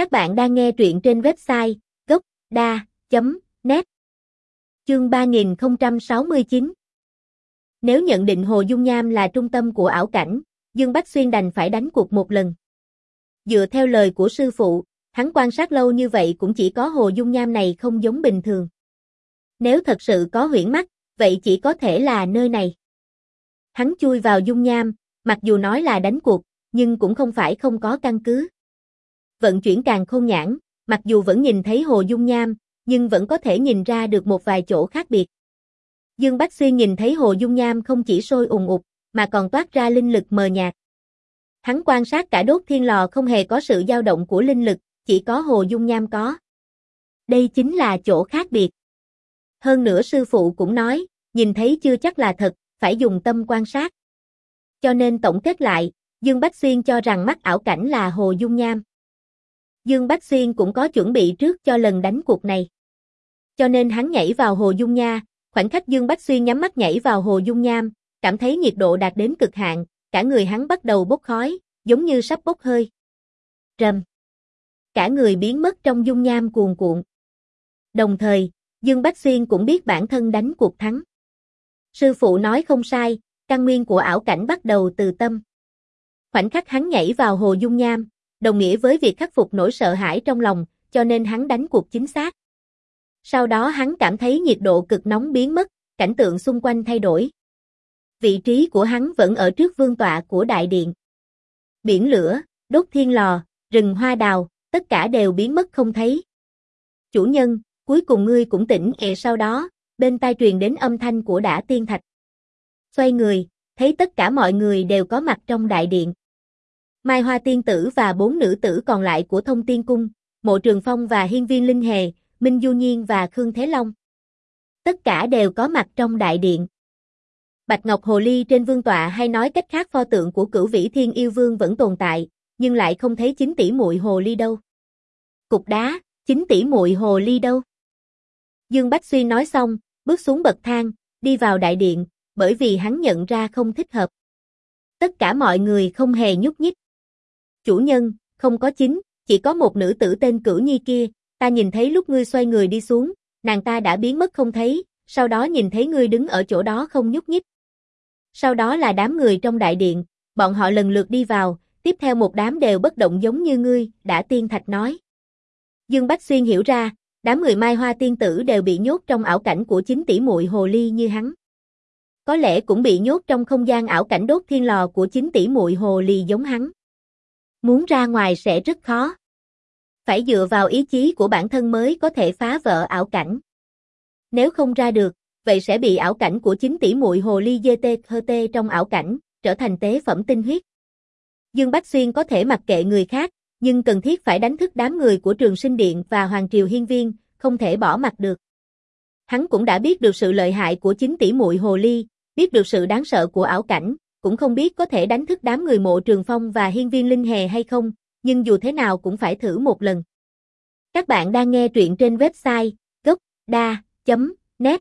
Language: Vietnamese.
Các bạn đang nghe truyện trên website gốc.da.net Chương 3069 Nếu nhận định Hồ Dung Nham là trung tâm của ảo cảnh, Dương Bách Xuyên đành phải đánh cuộc một lần. Dựa theo lời của sư phụ, hắn quan sát lâu như vậy cũng chỉ có Hồ Dung Nham này không giống bình thường. Nếu thật sự có huyễn mắt, vậy chỉ có thể là nơi này. Hắn chui vào Dung Nham, mặc dù nói là đánh cuộc, nhưng cũng không phải không có căn cứ vận chuyển càng không nhãn, mặc dù vẫn nhìn thấy hồ dung nham, nhưng vẫn có thể nhìn ra được một vài chỗ khác biệt. Dương Bách Xuyên nhìn thấy hồ dung nham không chỉ sôi ùng ục, mà còn toát ra linh lực mờ nhạt. Hắn quan sát cả đốt thiên lò không hề có sự dao động của linh lực, chỉ có hồ dung nham có. Đây chính là chỗ khác biệt. Hơn nữa sư phụ cũng nói, nhìn thấy chưa chắc là thật, phải dùng tâm quan sát. Cho nên tổng kết lại, Dương Bách Xuyên cho rằng mắt ảo cảnh là hồ dung nham. Dương Bách Xuyên cũng có chuẩn bị trước cho lần đánh cuộc này. Cho nên hắn nhảy vào hồ dung nha, khoảnh khắc Dương Bách Xuyên nhắm mắt nhảy vào hồ dung nham, cảm thấy nhiệt độ đạt đến cực hạn, cả người hắn bắt đầu bốc khói, giống như sắp bốc hơi. Rầm. Cả người biến mất trong dung nham cuồn cuộn. Đồng thời, Dương Bách Xuyên cũng biết bản thân đánh cuộc thắng. Sư phụ nói không sai, căn nguyên của ảo cảnh bắt đầu từ tâm. Khoảnh khắc hắn nhảy vào hồ dung nham, đồng nghĩa với việc khắc phục nỗi sợ hãi trong lòng, cho nên hắn đánh cuộc chính xác. Sau đó hắn cảm thấy nhiệt độ cực nóng biến mất, cảnh tượng xung quanh thay đổi. Vị trí của hắn vẫn ở trước vương tọa của đại điện. Biển lửa, đốt thiên lò, rừng hoa đào, tất cả đều biến mất không thấy. Chủ nhân, cuối cùng ngươi cũng tỉnh ẹ sau đó, bên tai truyền đến âm thanh của đã tiên thạch. Xoay người, thấy tất cả mọi người đều có mặt trong đại điện. Mai Hoa Tiên Tử và bốn nữ tử còn lại của Thông Tiên Cung, Mộ Trường Phong và Hiên Viên Linh Hề, Minh Du Nhiên và Khương Thế Long. Tất cả đều có mặt trong đại điện. Bạch Ngọc Hồ Ly trên vương tọa hay nói cách khác pho tượng của cửu vĩ thiên yêu vương vẫn tồn tại, nhưng lại không thấy chính tỷ muội hồ ly đâu. Cục đá, chính tỷ muội hồ ly đâu? Dương Bách Xuyên nói xong, bước xuống bậc thang, đi vào đại điện, bởi vì hắn nhận ra không thích hợp. Tất cả mọi người không hề nhúc nhích. Chủ nhân, không có chính, chỉ có một nữ tử tên Cửu Nhi kia, ta nhìn thấy lúc ngươi xoay người đi xuống, nàng ta đã biến mất không thấy, sau đó nhìn thấy ngươi đứng ở chỗ đó không nhúc nhích. Sau đó là đám người trong đại điện, bọn họ lần lượt đi vào, tiếp theo một đám đều bất động giống như ngươi, đã tiên thạch nói. Dương Bách Xuyên hiểu ra, đám người Mai Hoa tiên tử đều bị nhốt trong ảo cảnh của chính tỷ muội hồ ly như hắn. Có lẽ cũng bị nhốt trong không gian ảo cảnh đốt thiên lò của chính tỷ muội hồ ly giống hắn. Muốn ra ngoài sẽ rất khó. Phải dựa vào ý chí của bản thân mới có thể phá vỡ ảo cảnh. Nếu không ra được, vậy sẽ bị ảo cảnh của chính tỷ muội hồ ly GT trong ảo cảnh, trở thành tế phẩm tinh huyết. Dương Bách Xuyên có thể mặc kệ người khác, nhưng cần thiết phải đánh thức đám người của Trường Sinh Điện và Hoàng Triều Hiên Viên, không thể bỏ mặt được. Hắn cũng đã biết được sự lợi hại của chính tỷ muội hồ ly, biết được sự đáng sợ của ảo cảnh, cũng không biết có thể đánh thức đám người mộ trường phong và hiên viên linh hề hay không, nhưng dù thế nào cũng phải thử một lần. Các bạn đang nghe truyện trên website gocda.net